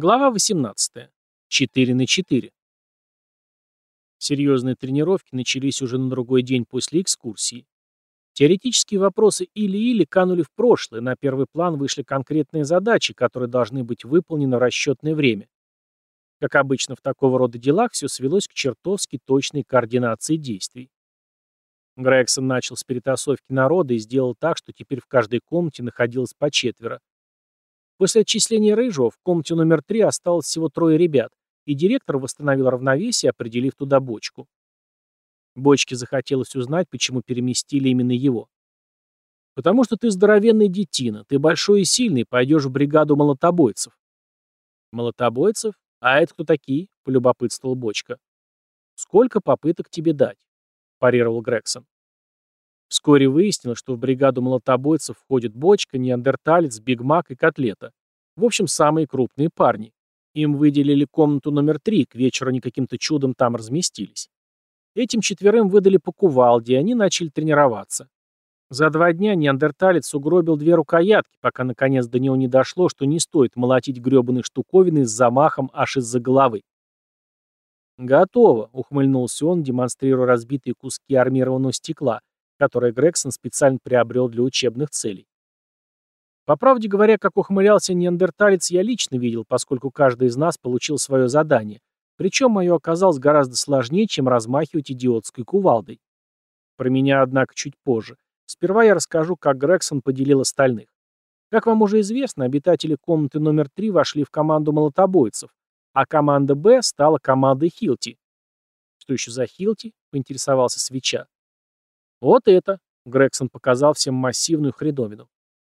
Глава 18. 4 на 4. Серьезные тренировки начались уже на другой день после экскурсии. Теоретические вопросы или-или канули в прошлое, на первый план вышли конкретные задачи, которые должны быть выполнены в расчетное время. Как обычно в такого рода делах, все свелось к чертовски точной координации действий. Грегсон начал с перетасовки народа и сделал так, что теперь в каждой комнате находилось по четверо. После отчисления Рыжего в комнате номер три осталось всего трое ребят, и директор восстановил равновесие, определив туда бочку. Бочке захотелось узнать, почему переместили именно его. «Потому что ты здоровенный детина, ты большой и сильный, пойдешь в бригаду молотобойцев». «Молотобойцев? А это кто такие?» — полюбопытствовал Бочка. «Сколько попыток тебе дать?» — парировал Грегсон. Вскоре выяснилось, что в бригаду молотобойцев входит бочка, неандерталец, бигмак и котлета. В общем, самые крупные парни. Им выделили комнату номер три, к вечеру они каким-то чудом там разместились. Этим четверым выдали по кувалде, и они начали тренироваться. За два дня неандерталец угробил две рукоятки, пока наконец до него не дошло, что не стоит молотить гребаные штуковины с замахом аж из-за головы. «Готово», — ухмыльнулся он, демонстрируя разбитые куски армированного стекла, которое Грегсон специально приобрел для учебных целей. По правде говоря, как ухмылялся неандерталец, я лично видел, поскольку каждый из нас получил свое задание, причем мое оказалось гораздо сложнее, чем размахивать идиотской кувалдой. Про меня, однако, чуть позже. Сперва я расскажу, как Грегсон поделил остальных. Как вам уже известно, обитатели комнаты номер 3 вошли в команду молотобойцев, а команда Б стала командой Хилти. Что еще за Хилти? поинтересовался Свеча. Вот это, Грегсон показал всем массивную хреновину.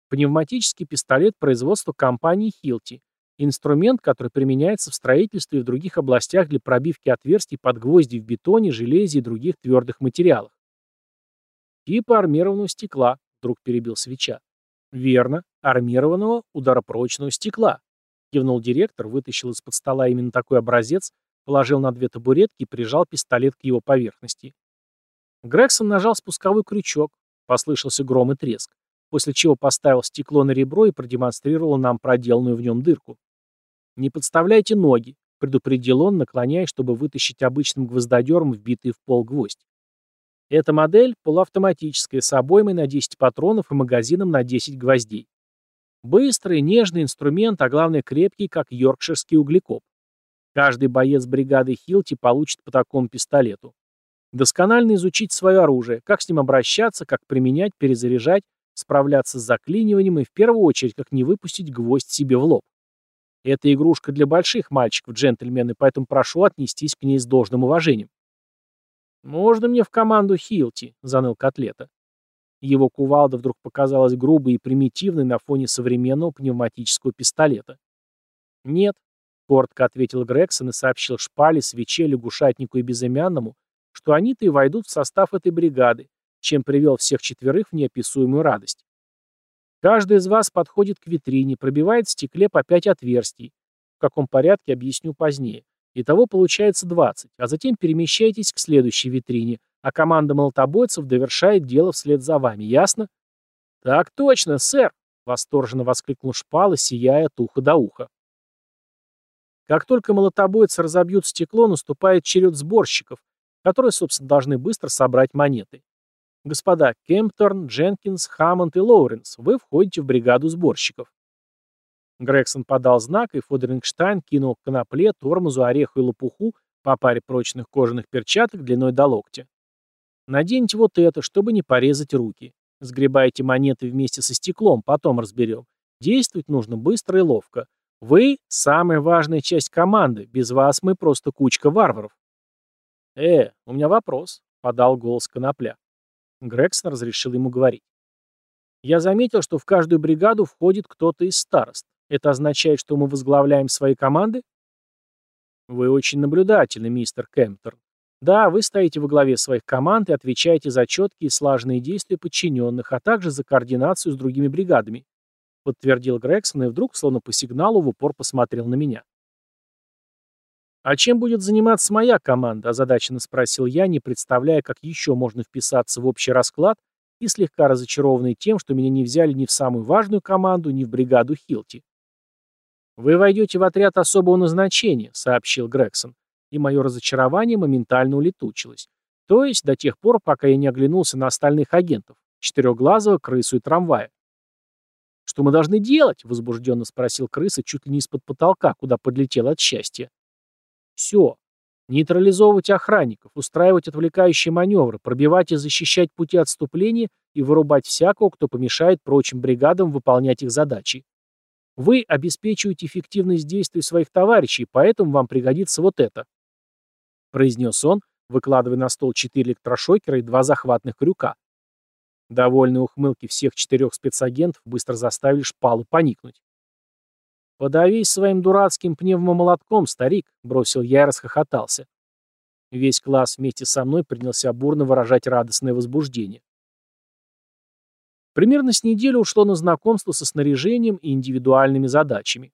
Пневматический пистолет производства компании Hilti. Инструмент, который применяется в строительстве и в других областях для пробивки отверстий под гвозди в бетоне, железе и других твердых материалах. Типа армированного стекла, вдруг перебил свеча. Верно, армированного ударопрочного стекла. Кивнул директор, вытащил из-под стола именно такой образец, положил на две табуретки и прижал пистолет к его поверхности. Грегсон нажал спусковой крючок, послышался гром и треск, после чего поставил стекло на ребро и продемонстрировал нам проделанную в нем дырку. «Не подставляйте ноги», — предупредил он, наклоняясь, чтобы вытащить обычным гвоздодером вбитый в пол гвоздь. Эта модель полуавтоматическая, с обоймой на 10 патронов и магазином на 10 гвоздей. Быстрый, нежный инструмент, а главное крепкий, как йоркширский углекоп. Каждый боец бригады Хилти получит по такому пистолету. Досконально изучить свое оружие, как с ним обращаться, как применять, перезаряжать, справляться с заклиниванием и в первую очередь, как не выпустить гвоздь себе в лоб. Это игрушка для больших мальчиков, джентльмены, поэтому прошу отнестись к ней с должным уважением. «Можно мне в команду Хилти?» — заныл Котлета. Его кувалда вдруг показалась грубой и примитивной на фоне современного пневматического пистолета. «Нет», — коротко ответил Грегсон и сообщил Шпале, Свече, Лягушатнику и Безымянному, что они-то и войдут в состав этой бригады, чем привел всех четверых в неописуемую радость. Каждый из вас подходит к витрине, пробивает в стекле по пять отверстий. В каком порядке объясню позднее. Итого получается 20, а затем перемещайтесь к следующей витрине, а команда молотобойцев довершает дело вслед за вами, ясно? Так точно, сэр, восторженно воскликнул Шпала, сияя от уха до уха. Как только молотобойцы разобьют стекло, наступает черед сборщиков, которые, собственно, должны быстро собрать монеты. Господа Кемпторн, Дженкинс, Хаммонд и Лоуренс, вы входите в бригаду сборщиков. Грегсон подал знак, и Фодерингштайн кинул к конопле, тормозу, ореху и лопуху по паре прочных кожаных перчаток длиной до локтя. Наденьте вот это, чтобы не порезать руки. Сгребайте монеты вместе со стеклом, потом разберем. Действовать нужно быстро и ловко. Вы – самая важная часть команды, без вас мы просто кучка варваров. «Э, у меня вопрос», — подал голос Конопля. Грегсон разрешил ему говорить. «Я заметил, что в каждую бригаду входит кто-то из старост. Это означает, что мы возглавляем свои команды?» «Вы очень наблюдательны, мистер Кемптерн. Да, вы стоите во главе своих команд и отвечаете за четкие и слаженные действия подчиненных, а также за координацию с другими бригадами», подтвердил Грегсон и вдруг, словно по сигналу, в упор посмотрел на меня. «А чем будет заниматься моя команда?» – озадаченно спросил я, не представляя, как еще можно вписаться в общий расклад и слегка разочарованный тем, что меня не взяли ни в самую важную команду, ни в бригаду Хилти. «Вы войдете в отряд особого назначения», — сообщил Грегсон, и мое разочарование моментально улетучилось. То есть до тех пор, пока я не оглянулся на остальных агентов, четырехглазого, крысу и трамвая. «Что мы должны делать?» — возбужденно спросил крыса чуть ли не из-под потолка, куда подлетел от счастья. «Все. Нейтрализовывать охранников, устраивать отвлекающие маневры, пробивать и защищать пути отступления и вырубать всякого, кто помешает прочим бригадам выполнять их задачи. Вы обеспечиваете эффективность действий своих товарищей, поэтому вам пригодится вот это», — произнес он, выкладывая на стол четыре электрошокера и два захватных крюка. Довольные ухмылки всех четырех спецагентов быстро заставили шпалу поникнуть. «Подавись своим дурацким пневмомолотком, старик», — бросил я и расхохотался. Весь класс вместе со мной принялся бурно выражать радостное возбуждение. Примерно с неделю ушло на знакомство со снаряжением и индивидуальными задачами.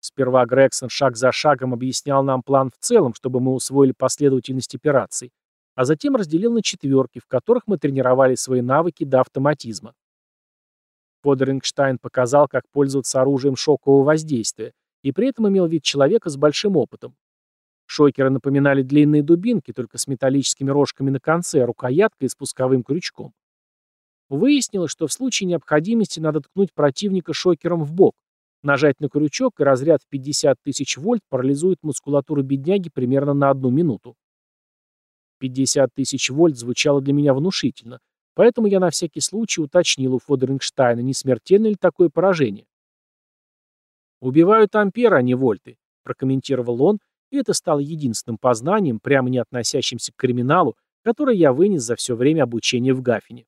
Сперва Грегсон шаг за шагом объяснял нам план в целом, чтобы мы усвоили последовательность операций, а затем разделил на четверки, в которых мы тренировали свои навыки до автоматизма. Фодерингштайн показал, как пользоваться оружием шокового воздействия, и при этом имел вид человека с большим опытом. Шокеры напоминали длинные дубинки, только с металлическими рожками на конце, рукояткой и спусковым крючком. Выяснилось, что в случае необходимости надо ткнуть противника шокером в бок, нажать на крючок, и разряд в 50 тысяч вольт парализует мускулатуру бедняги примерно на одну минуту. 50 тысяч вольт звучало для меня внушительно, поэтому я на всякий случай уточнил у Фодерингштайна, не смертельно ли такое поражение. «Убивают амперы, а не вольты», — прокомментировал он, и это стало единственным познанием, прямо не относящимся к криминалу, которое я вынес за все время обучения в Гафине.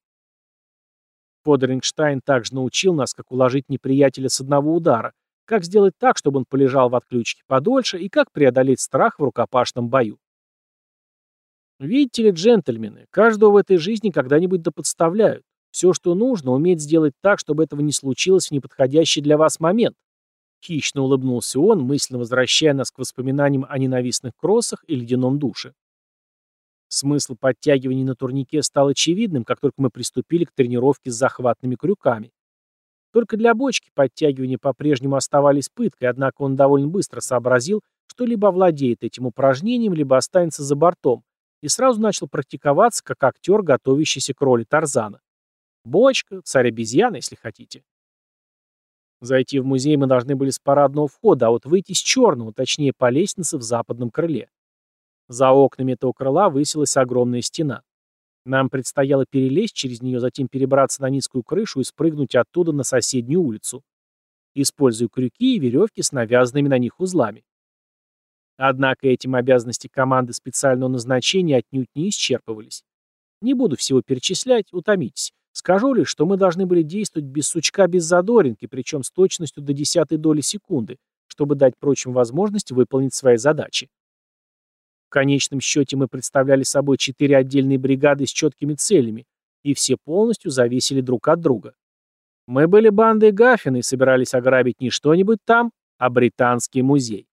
Подерингштайн также научил нас, как уложить неприятеля с одного удара, как сделать так, чтобы он полежал в отключке подольше и как преодолеть страх в рукопашном бою. Видите ли, джентльмены, каждого в этой жизни когда-нибудь доподставляют. Все, что нужно, уметь сделать так, чтобы этого не случилось в неподходящий для вас момент. Хищно улыбнулся он, мысленно возвращая нас к воспоминаниям о ненавистных кроссах и ледяном душе. Смысл подтягиваний на турнике стал очевидным, как только мы приступили к тренировке с захватными крюками. Только для бочки подтягивания по-прежнему оставались пыткой, однако он довольно быстро сообразил, что либо овладеет этим упражнением, либо останется за бортом, и сразу начал практиковаться, как актер, готовящийся к роли Тарзана. Бочка, царь обезьян, если хотите. Зайти в музей мы должны были с парадного входа, а вот выйти с черного, точнее по лестнице в западном крыле. За окнами этого крыла высилась огромная стена. Нам предстояло перелезть через нее, затем перебраться на низкую крышу и спрыгнуть оттуда на соседнюю улицу. Используя крюки и веревки с навязанными на них узлами. Однако этим обязанности команды специального назначения отнюдь не исчерпывались. Не буду всего перечислять, утомитесь. Скажу лишь, что мы должны были действовать без сучка, без задоринки, причем с точностью до десятой доли секунды, чтобы дать прочим возможность выполнить свои задачи. В конечном счете мы представляли собой четыре отдельные бригады с четкими целями, и все полностью зависели друг от друга. Мы были бандой Гаффина и собирались ограбить не что-нибудь там, а Британский музей.